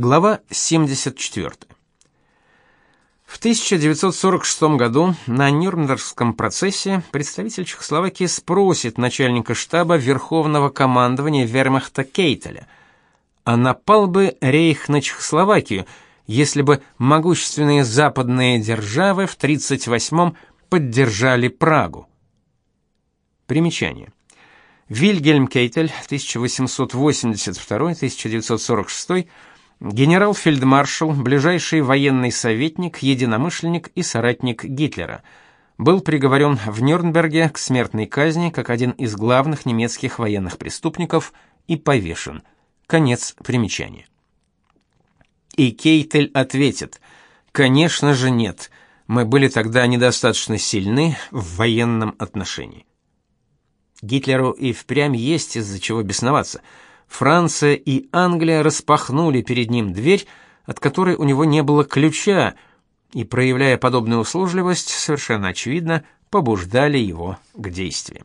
Глава 74. В 1946 году на Нюрнбергском процессе представитель Чехословакии спросит начальника штаба Верховного командования Вермахта Кейтеля, а напал бы рейх на Чехословакию, если бы могущественные западные державы в 1938 поддержали Прагу. Примечание. Вильгельм Кейтель, 1882-1946 Генерал-фельдмаршал, ближайший военный советник, единомышленник и соратник Гитлера. Был приговорен в Нюрнберге к смертной казни как один из главных немецких военных преступников и повешен. Конец примечания. И Кейтель ответит: "Конечно же нет. Мы были тогда недостаточно сильны в военном отношении". Гитлеру и впрямь есть из-за чего бесноваться. Франция и Англия распахнули перед ним дверь, от которой у него не было ключа, и, проявляя подобную услужливость, совершенно очевидно, побуждали его к действию.